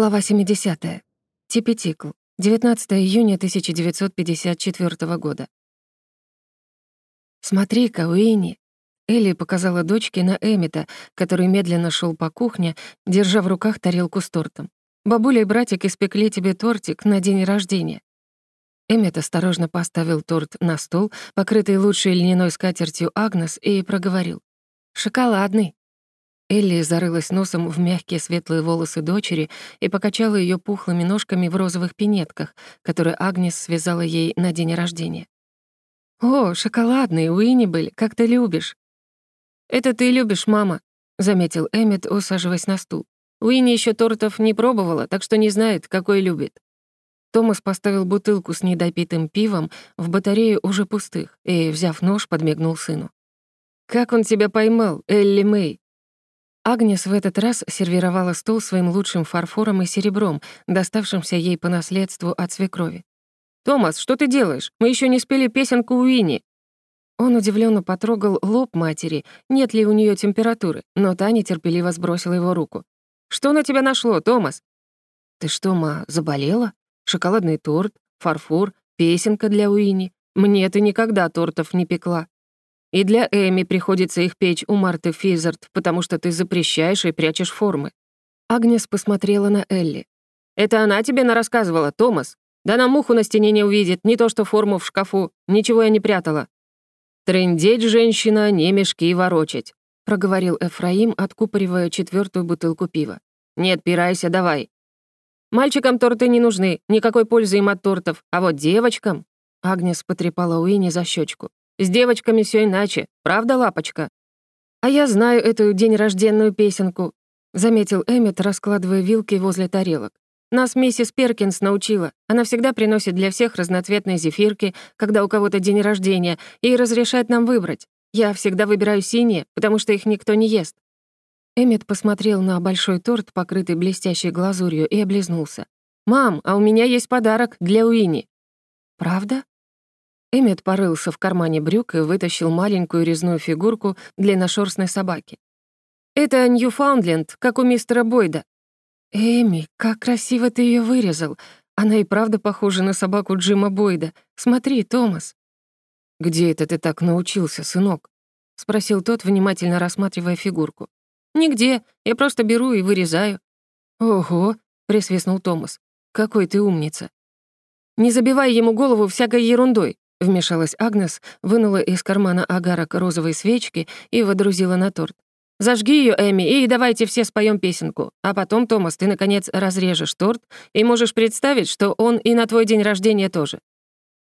Глава 70. Типетикл. 19 июня 1954 года. «Смотри-ка, Уинни!» Элли показала дочке на Эмита, который медленно шел по кухне, держа в руках тарелку с тортом. «Бабуля и братик испекли тебе тортик на день рождения». Эммет осторожно поставил торт на стол, покрытый лучшей льняной скатертью Агнес, и проговорил. «Шоколадный». Элли зарылась носом в мягкие светлые волосы дочери и покачала ее пухлыми ножками в розовых пинетках, которые Агнес связала ей на день рождения. «О, шоколадный, Уиннибель, как ты любишь!» «Это ты любишь, мама», — заметил Эммет, усаживаясь на стул. Уинни еще тортов не пробовала, так что не знает, какой любит. Томас поставил бутылку с недопитым пивом в батарею уже пустых и, взяв нож, подмигнул сыну. «Как он тебя поймал, Элли Мэй?» Агнес в этот раз сервировала стол своим лучшим фарфором и серебром, доставшимся ей по наследству от свекрови. «Томас, что ты делаешь? Мы еще не спели песенку Уинни». Он удивленно потрогал лоб матери, нет ли у нее температуры, но та нетерпеливо сбросила его руку. «Что на тебя нашло, Томас?» «Ты что, ма, заболела? Шоколадный торт, фарфор, песенка для Уинни. Мне ты никогда тортов не пекла». И для Эми приходится их печь у Марты Физард, потому что ты запрещаешь и прячешь формы». Агнес посмотрела на Элли. «Это она тебе нарассказывала, Томас? Да на муху на стене не увидит, не то что форму в шкафу. Ничего я не прятала». «Трындеть, женщина, не мешки ворочать», — проговорил Эфраим, откупоривая четвертую бутылку пива. «Не отпирайся, давай». «Мальчикам торты не нужны, никакой пользы им от тортов, а вот девочкам...» Агнес потрепала Уинни за щечку. С девочками все иначе, правда, лапочка?» «А я знаю эту день рожденную песенку», — заметил Эммет, раскладывая вилки возле тарелок. «Нас миссис Перкинс научила. Она всегда приносит для всех разноцветные зефирки, когда у кого-то день рождения, и разрешает нам выбрать. Я всегда выбираю синие, потому что их никто не ест». Эммет посмотрел на большой торт, покрытый блестящей глазурью, и облизнулся. «Мам, а у меня есть подарок для Уинни». «Правда?» Эммет порылся в кармане брюк и вытащил маленькую резную фигурку длинношерстной собаки. «Это Ньюфаундленд, как у мистера Бойда». «Эми, как красиво ты ее вырезал. Она и правда похожа на собаку Джима Бойда. Смотри, Томас». «Где это ты так научился, сынок?» — спросил тот, внимательно рассматривая фигурку. «Нигде. Я просто беру и вырезаю». «Ого!» — присвистнул Томас. «Какой ты умница!» «Не забивай ему голову всякой ерундой. Вмешалась Агнес, вынула из кармана агарок розовой свечки и водрузила на торт. «Зажги ее, Эми, и давайте все споем песенку. А потом, Томас, ты, наконец, разрежешь торт и можешь представить, что он и на твой день рождения тоже».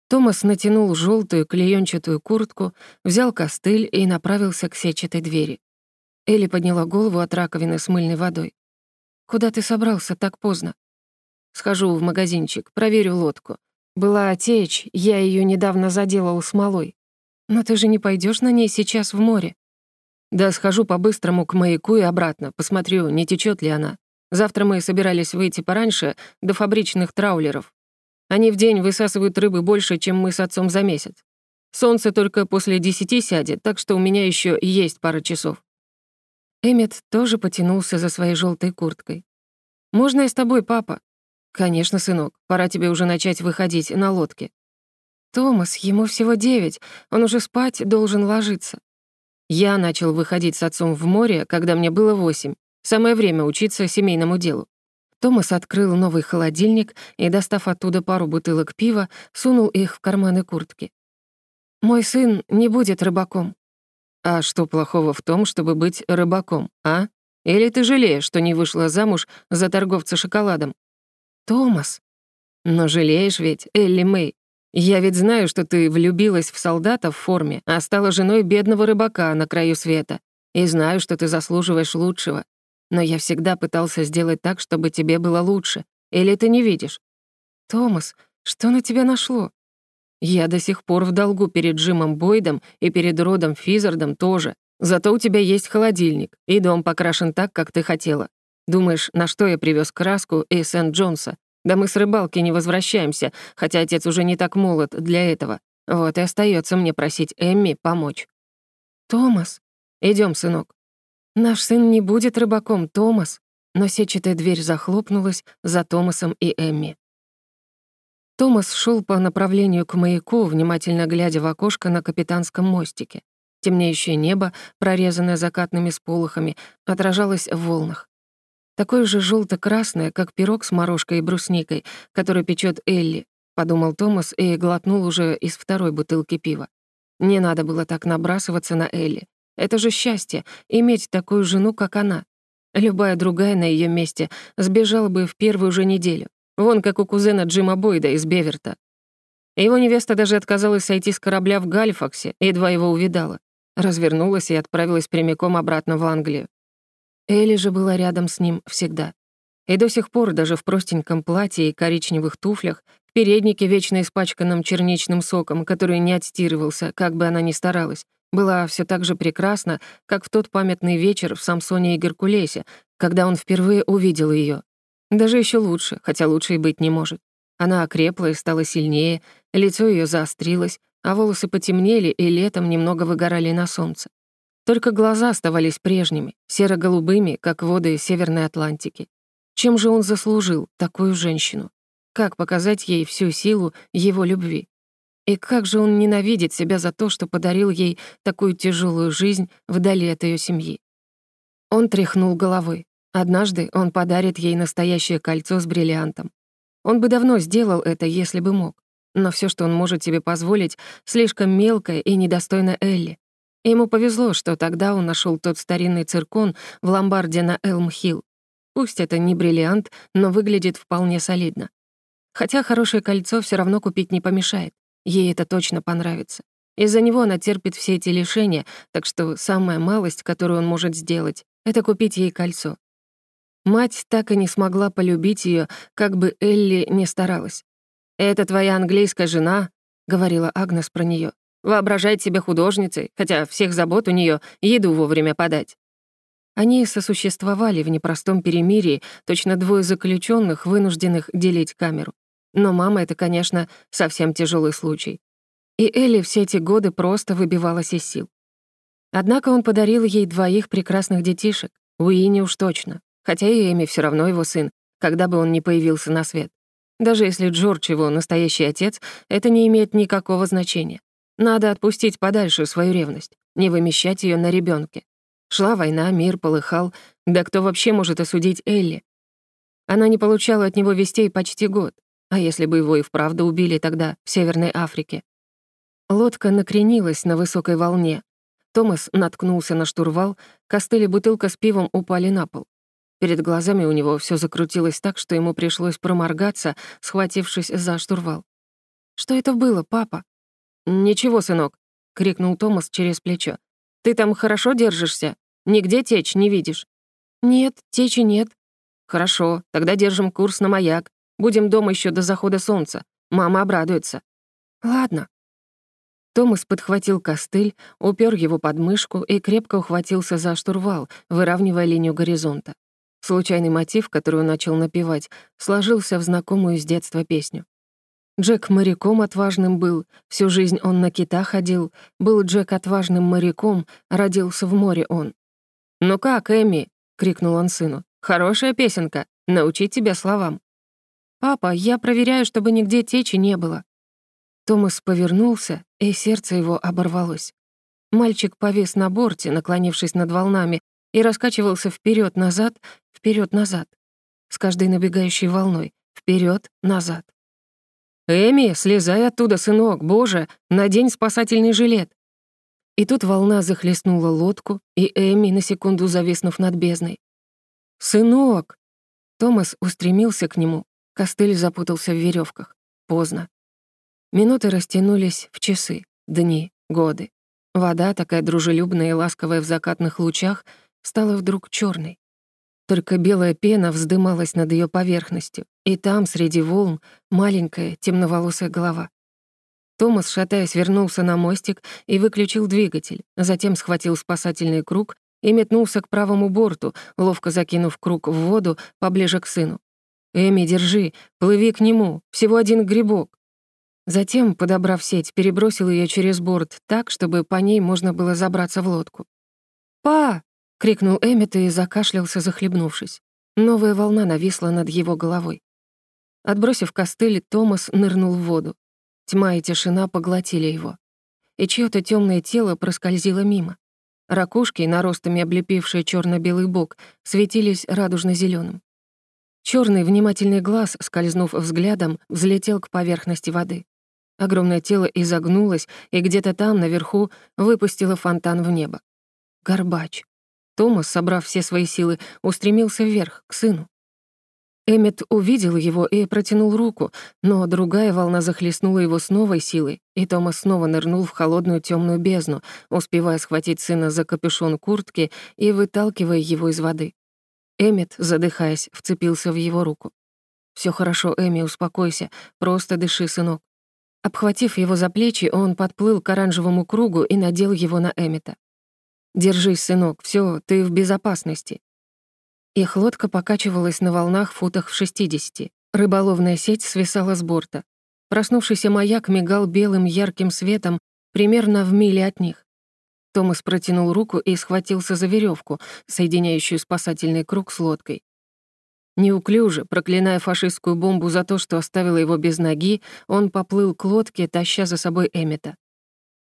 Томас натянул желтую клеенчатую куртку, взял костыль и направился к сетчатой двери. Элли подняла голову от раковины с мыльной водой. «Куда ты собрался так поздно?» «Схожу в магазинчик, проверю лодку. Была течь, я ее недавно заделал смолой. Но ты же не пойдешь на ней сейчас в море. Да схожу по-быстрому к маяку и обратно, посмотрю, не течет ли она. Завтра мы собирались выйти пораньше до фабричных траулеров. Они в день высасывают рыбы больше, чем мы с отцом за месяц. Солнце только после десяти сядет, так что у меня еще есть пара часов. Эммет тоже потянулся за своей желтой курткой. «Можно я с тобой, папа?» «Конечно, сынок, пора тебе уже начать выходить на лодке». «Томас, ему всего девять, он уже спать должен ложиться». Я начал выходить с отцом в море, когда мне было восемь. Самое время учиться семейному делу. Томас открыл новый холодильник и, достав оттуда пару бутылок пива, сунул их в карманы куртки. «Мой сын не будет рыбаком». «А что плохого в том, чтобы быть рыбаком, а? Или ты жалеешь, что не вышла замуж за торговца шоколадом?» «Томас!» «Но жалеешь ведь, Элли Мэй. Я ведь знаю, что ты влюбилась в солдата в форме, а стала женой бедного рыбака на краю света. И знаю, что ты заслуживаешь лучшего. Но я всегда пытался сделать так, чтобы тебе было лучше. Или ты не видишь?» «Томас, что на тебя нашло?» «Я до сих пор в долгу перед Джимом Бойдом и перед Родом Физардом тоже. Зато у тебя есть холодильник, и дом покрашен так, как ты хотела. Думаешь, на что я привез краску и Сент-Джонса? Да мы с рыбалки не возвращаемся, хотя отец уже не так молод для этого. Вот и остается мне просить Эмми помочь. Томас, идем, сынок. Наш сын не будет рыбаком, Томас. но сетчатая дверь захлопнулась за Томасом и Эмми. Томас шел по направлению к маяку, внимательно глядя в окошко на капитанском мостике. Темнеющее небо, прорезанное закатными сполохами, отражалось в волнах. Такое же желто красное как пирог с морожкой и брусникой, который печет Элли, подумал Томас и глотнул уже из второй бутылки пива. Не надо было так набрасываться на Элли. Это же счастье — иметь такую жену, как она. Любая другая на ее месте сбежала бы в первую же неделю. Вон как у кузена Джима Бойда из Беверта. Его невеста даже отказалась сойти с корабля в Гальфаксе, едва его увидала. Развернулась и отправилась прямиком обратно в Англию. Элли же была рядом с ним всегда. И до сих пор даже в простеньком платье и коричневых туфлях, в переднике, вечно испачканном черничным соком, который не отстирывался, как бы она ни старалась, была все так же прекрасна, как в тот памятный вечер в Самсоне и Геркулесе, когда он впервые увидел ее. Даже еще лучше, хотя лучше и быть не может. Она окрепла и стала сильнее, лицо ее заострилось, а волосы потемнели и летом немного выгорали на солнце. Только глаза оставались прежними, серо-голубыми, как воды Северной Атлантики. Чем же он заслужил такую женщину? Как показать ей всю силу его любви? И как же он ненавидит себя за то, что подарил ей такую тяжелую жизнь вдали от ее семьи? Он тряхнул головой. Однажды он подарит ей настоящее кольцо с бриллиантом. Он бы давно сделал это, если бы мог. Но все, что он может себе позволить, слишком мелкое и недостойно Элли. Ему повезло, что тогда он нашел тот старинный циркон в ломбарде на Элм-Хилл. Пусть это не бриллиант, но выглядит вполне солидно. Хотя хорошее кольцо все равно купить не помешает. Ей это точно понравится. Из-за него она терпит все эти лишения, так что самая малость, которую он может сделать, это купить ей кольцо. Мать так и не смогла полюбить ее, как бы Элли не старалась. «Это твоя английская жена», — говорила Агнес про нее. «Воображает себя художницей, хотя всех забот у нее еду вовремя подать». Они сосуществовали в непростом перемирии, точно двое заключенных, вынужденных делить камеру. Но мама — это, конечно, совсем тяжелый случай. И Элли все эти годы просто выбивалась из сил. Однако он подарил ей двоих прекрасных детишек, Уинни уж точно хотя и Эми все равно его сын, когда бы он ни появился на свет. Даже если Джордж его настоящий отец, это не имеет никакого значения. Надо отпустить подальше свою ревность, не вымещать ее на ребенке. Шла война, мир полыхал, да кто вообще может осудить Элли? Она не получала от него вестей почти год, а если бы его и вправду убили тогда, в Северной Африке? Лодка накренилась на высокой волне. Томас наткнулся на штурвал, костыль бутылка с пивом упали на пол. Перед глазами у него все закрутилось так, что ему пришлось проморгаться, схватившись за штурвал. «Что это было, папа?» «Ничего, сынок», — крикнул Томас через плечо. «Ты там хорошо держишься? Нигде течь не видишь?» «Нет, течи нет». «Хорошо, тогда держим курс на маяк. Будем дома еще до захода солнца. Мама обрадуется». «Ладно». Томас подхватил костыль, упер его под мышку и крепко ухватился за штурвал, выравнивая линию горизонта. Случайный мотив, который он начал напевать, сложился в знакомую с детства песню. Джек моряком отважным был, всю жизнь он на кита ходил, был Джек отважным моряком, родился в море он. «Ну как, Эми?» — крикнул он сыну. «Хорошая песенка, научить тебя словам». «Папа, я проверяю, чтобы нигде течи не было». Томас повернулся, и сердце его оборвалось. Мальчик повис на борте, наклонившись над волнами, и раскачивался вперед назад вперед назад с каждой набегающей волной, вперед назад «Эми, слезай оттуда, сынок, боже, надень спасательный жилет!» И тут волна захлестнула лодку, и Эми, на секунду зависнув над бездной. «Сынок!» Томас устремился к нему, костыль запутался в веревках. Поздно. Минуты растянулись в часы, дни, годы. Вода, такая дружелюбная и ласковая в закатных лучах, стала вдруг черной. Только белая пена вздымалась над ее поверхностью, и там, среди волн, маленькая темноволосая голова. Томас, шатаясь, вернулся на мостик и выключил двигатель, затем схватил спасательный круг и метнулся к правому борту, ловко закинув круг в воду поближе к сыну. «Эми, держи, плыви к нему, всего один грибок». Затем, подобрав сеть, перебросил ее через борт так, чтобы по ней можно было забраться в лодку. «Па!» — крикнул Эммет и закашлялся, захлебнувшись. Новая волна нависла над его головой. Отбросив костыль, Томас нырнул в воду. Тьма и тишина поглотили его. И чьё-то тёмное тело проскользило мимо. Ракушки, наростами облепившие чёрно белый бок, светились радужно зелёным. Чёрный внимательный глаз, скользнув взглядом, взлетел к поверхности воды. Огромное тело изогнулось, и где-то там, наверху, выпустило фонтан в небо. Горбач. Томас, собрав все свои силы, устремился вверх, к сыну. Эммет увидел его и протянул руку, но другая волна захлестнула его с новой силой, и Томас снова нырнул в холодную темную бездну, успевая схватить сына за капюшон куртки и выталкивая его из воды. Эммет, задыхаясь, вцепился в его руку. Все хорошо, Эми, успокойся, просто дыши, сынок». Обхватив его за плечи, он подплыл к оранжевому кругу и надел его на Эммета. «Держись, сынок, все, ты в безопасности». Их лодка покачивалась на волнах футах в 60. Рыболовная сеть свисала с борта. Проснувшийся маяк мигал белым ярким светом примерно в миле от них. Томас протянул руку и схватился за веревку, соединяющую спасательный круг с лодкой. Неуклюже, проклиная фашистскую бомбу за то, что оставила его без ноги, он поплыл к лодке, таща за собой Эммета.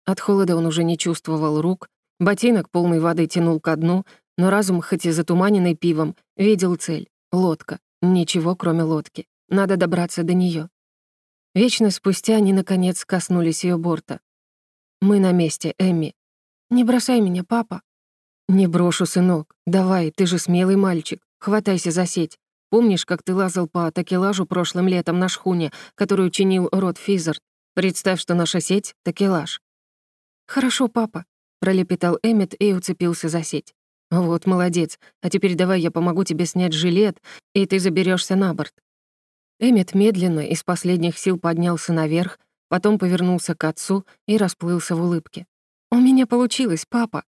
От холода он уже не чувствовал рук, Ботинок полной воды тянул ко дну, но разум, хоть и затуманенный пивом, видел цель — лодка. Ничего, кроме лодки. Надо добраться до нее. Вечно спустя они, наконец, коснулись ее борта. «Мы на месте, Эмми. Не бросай меня, папа». «Не брошу, сынок. Давай, ты же смелый мальчик. Хватайся за сеть. Помнишь, как ты лазал по такелажу прошлым летом на шхуне, которую чинил род Физард? Представь, что наша сеть — такелаж». «Хорошо, папа пролепетал Эммет и уцепился за сеть. «Вот, молодец. А теперь давай я помогу тебе снять жилет, и ты заберешься на борт». Эммет медленно из последних сил поднялся наверх, потом повернулся к отцу и расплылся в улыбке. «У меня получилось, папа!»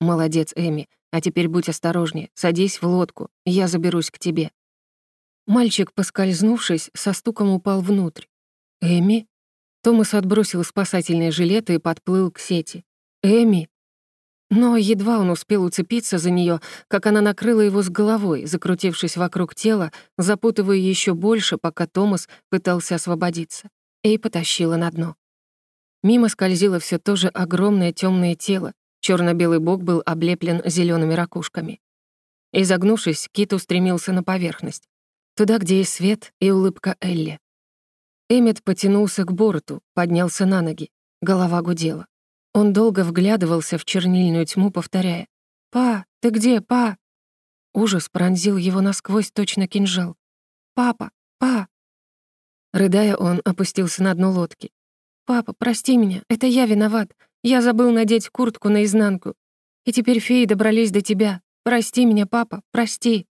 «Молодец, Эми. А теперь будь осторожнее. Садись в лодку, я заберусь к тебе». Мальчик, поскользнувшись, со стуком упал внутрь. «Эми?» Томас отбросил спасательные жилеты и подплыл к сети. «Эми?» Но едва он успел уцепиться за нее, как она накрыла его с головой, закрутившись вокруг тела, запутывая еще больше, пока Томас пытался освободиться, и потащила на дно. Мимо скользило все то же огромное темное тело, черно белый бок был облеплен зелеными ракушками. Изогнувшись, Кит устремился на поверхность, туда, где есть свет и улыбка Элли. Эммет потянулся к борту, поднялся на ноги, голова гудела. Он долго вглядывался в чернильную тьму, повторяя «Па, ты где, па?» Ужас пронзил его насквозь точно кинжал. «Папа, па!» Рыдая, он опустился на дно лодки. «Папа, прости меня, это я виноват. Я забыл надеть куртку наизнанку. И теперь феи добрались до тебя. Прости меня, папа, прости!»